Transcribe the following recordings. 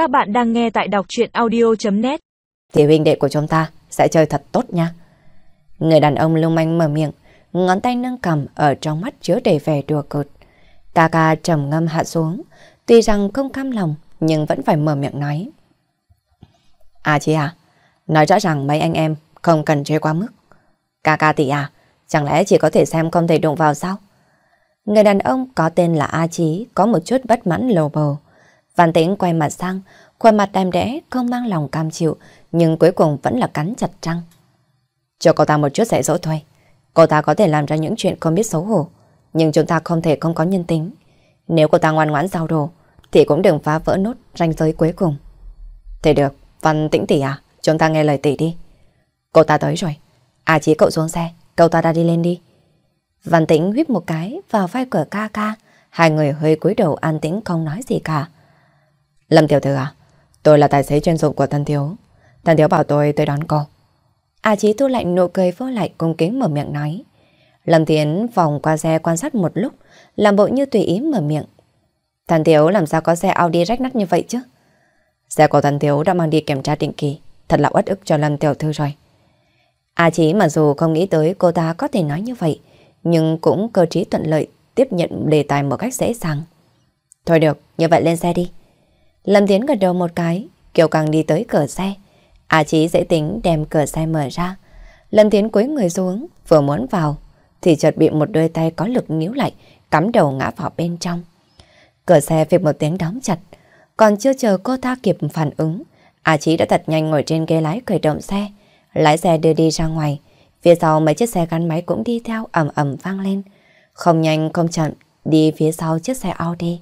Các bạn đang nghe tại đọc chuyện audio.net Thì huynh đệ của chúng ta sẽ chơi thật tốt nha. Người đàn ông lưu manh mở miệng, ngón tay nâng cầm ở trong mắt chứa đầy vẻ đùa cợt. Ca ca trầm ngâm hạ xuống, tuy rằng không cam lòng nhưng vẫn phải mở miệng nói. À chị à, nói rõ ràng mấy anh em không cần chơi quá mức. Ca ca tỷ à, chẳng lẽ chỉ có thể xem không thể đụng vào sao? Người đàn ông có tên là A Chí có một chút bất mãn lồ bầu. Văn tĩnh quay mặt sang, khuôn mặt đàm đẽ không mang lòng cam chịu, nhưng cuối cùng vẫn là cắn chặt răng. Cho cô ta một chút dạy dỗ thôi. Cô ta có thể làm ra những chuyện không biết xấu hổ, nhưng chúng ta không thể không có nhân tính. Nếu cô ta ngoan ngoãn giao đồ, thì cũng đừng phá vỡ nốt ranh giới cuối cùng. Thế được, Văn tĩnh tỷ à, chúng ta nghe lời tỷ đi. Cô ta tới rồi. À chí cậu xuống xe, cậu ta đã đi lên đi. Văn tĩnh huyết một cái vào vai cửa ca ca, hai người hơi cúi đầu an tĩnh không nói gì cả. Lâm tiểu thư à, tôi là tài xế chuyên dụng của thân thiếu. Thân thiếu bảo tôi tới đón cô. A Chí thu lạnh nụ cười vô lại cung kính mở miệng nói. Lâm Thiến vòng qua xe quan sát một lúc, làm bộ như tùy ý mở miệng. Thần Thiếu làm sao có xe Audi rách nát như vậy chứ? Xe của thần Thiếu đã mang đi kiểm tra định kỳ, thật là uất ức cho Lâm Tiểu Thư rồi. A Chí mặc dù không nghĩ tới cô ta có thể nói như vậy, nhưng cũng cơ trí thuận lợi tiếp nhận đề tài một cách dễ dàng. Thôi được, như vậy lên xe đi. Lâm Tiến gật đầu một cái, Kiều Càng đi tới cửa xe. A Chí dễ tính đem cửa xe mở ra. Lâm Tiến cúi người xuống, vừa muốn vào, thì chợt bị một đôi tay có lực níu lại, cắm đầu ngã vào bên trong. Cửa xe phịch một tiếng đóng chặt, còn chưa chờ cô ta kịp phản ứng, A Chí đã thật nhanh ngồi trên ghế lái khởi động xe, lái xe đưa đi ra ngoài. Phía sau mấy chiếc xe gắn máy cũng đi theo ầm ầm vang lên. Không nhanh không chậm, đi phía sau chiếc xe Audi.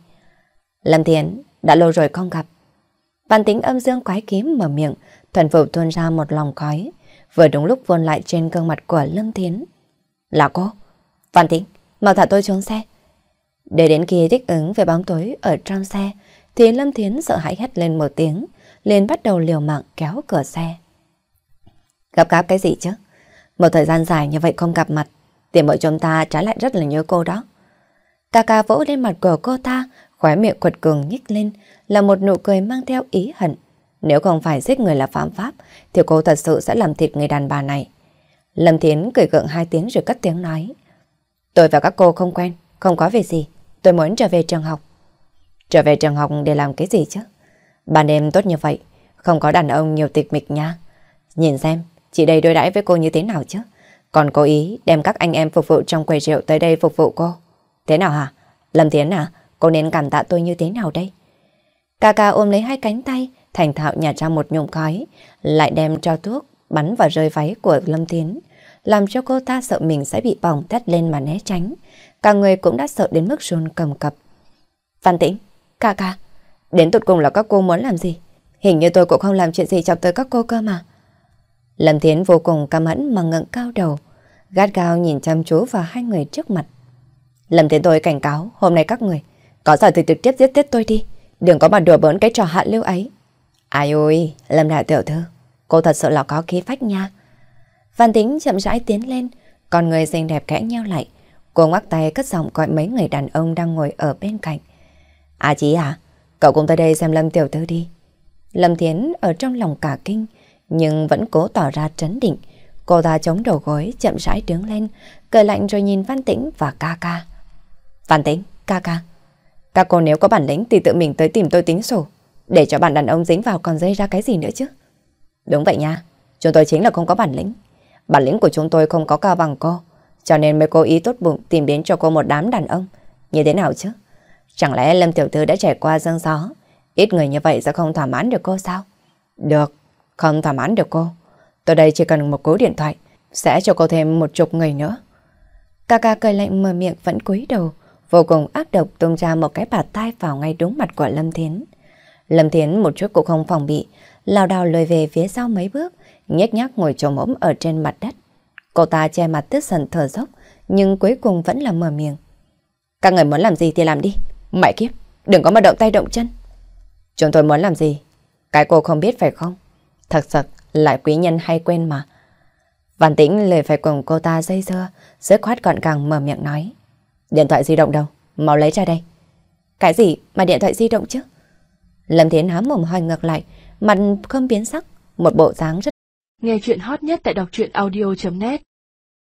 Lâm Thiến, đã lâu rồi không gặp. Bản tính âm dương quái kiếm mở miệng, thuần phục tuôn ra một lòng khói, vừa đúng lúc vươn lại trên gương mặt của Lâm Thiến. Là cô? Văn tính, mau thả tôi xuống xe. Để đến khi thích ứng về bóng tối ở trong xe, thì Lâm Thiến sợ hãi hét lên một tiếng, liền bắt đầu liều mạng kéo cửa xe. Gặp gáp cái gì chứ? Một thời gian dài như vậy không gặp mặt, tiền mọi chúng ta trái lại rất là nhớ cô đó. Cà cà vỗ lên mặt của cô ta, khóe miệng quật cường nhích lên, là một nụ cười mang theo ý hận. Nếu không phải giết người là phạm pháp, thì cô thật sự sẽ làm thịt người đàn bà này. Lâm Thiến cười gượng hai tiếng rồi cất tiếng nói. Tôi và các cô không quen, không có việc gì. Tôi muốn trở về trường học. Trở về trường học để làm cái gì chứ? Ban đêm tốt như vậy, không có đàn ông nhiều tịch mịch nha. Nhìn xem, chị đây đối đãi với cô như thế nào chứ? Còn cố ý đem các anh em phục vụ trong quầy rượu tới đây phục vụ cô. Thế nào hả? Lâm Thiến à, cô nên cảm tạ tôi như thế nào đây? Cà cà ôm lấy hai cánh tay, thành thạo nhả ra một nhụm khói, lại đem cho thuốc, bắn vào rơi váy của Lâm Thiến, làm cho cô ta sợ mình sẽ bị bỏng thét lên mà né tránh. Cả người cũng đã sợ đến mức run cầm cập. Văn tĩnh, ca ca, đến tụt cùng là các cô muốn làm gì? Hình như tôi cũng không làm chuyện gì chọc tới các cô cơ mà. Lâm Thiến vô cùng căm hẫn mà ngẩng cao đầu, gắt gao nhìn chăm chú vào hai người trước mặt. Lâm Thiến tôi cảnh cáo, hôm nay các người, có giờ thì trực tiếp giết chết tôi đi, đừng có mà đùa bỡn cái trò hạ lưu ấy. Ai ôi, Lâm Đại Tiểu Thư, cô thật sự là có khí phách nha. Văn Tính chậm rãi tiến lên, con người xinh đẹp kẽ nhau lại. Cô ngoắc tay cất giọng gọi mấy người đàn ông đang ngồi ở bên cạnh. À chí à, cậu cũng tới đây xem Lâm Tiểu Thư đi. Lâm Thiến ở trong lòng cả kinh, nhưng vẫn cố tỏ ra trấn định. Cô ta chống đầu gối, chậm rãi đứng lên, cười lạnh rồi nhìn Văn Tĩnh và ca ca. Văn Tĩnh, ca ca. Các cô nếu có bản lĩnh thì tự mình tới tìm tôi tính sổ, để cho bạn đàn ông dính vào còn dây ra cái gì nữa chứ. Đúng vậy nha, chúng tôi chính là không có bản lĩnh. Bản lĩnh của chúng tôi không có cao bằng cô, cho nên mới cố ý tốt bụng tìm đến cho cô một đám đàn ông. Như thế nào chứ? Chẳng lẽ Lâm Tiểu Thư đã trải qua dân gió, ít người như vậy sẽ không thỏa mãn được cô sao? Được, không thỏa mãn được cô. Tôi đây chỉ cần một cú điện thoại, sẽ cho cô thêm một chục người nữa. Ca ca cười lạnh mở miệng vẫn cúi đầu, vô cùng ác độc tung ra một cái bạt tai vào ngay đúng mặt của Lâm Thiến. Lâm Thiến một chút cũng không phòng bị, lao đào lùi về phía sau mấy bước, nhếch nhác ngồi trồm ốm ở trên mặt đất. Cô ta che mặt tức giận thở dốc, nhưng cuối cùng vẫn là mở miệng. Các người muốn làm gì thì làm đi, mẹ kiếp, đừng có mà động tay động chân. Chúng tôi muốn làm gì? Cái cô không biết phải không? Thật sự lại quý nhân hay quên mà. Văn tĩnh lời phải cùng cô ta dây dưa, dứt khoát gọn gàng mở miệng nói. Điện thoại di động đâu? Mau lấy ra đây. Cái gì mà điện thoại di động chứ? Lâm Thiến há mồm hỏi ngược lại, mặt không biến sắc, một bộ dáng rất... Nghe chuyện hot nhất tại đọc truyện audio.net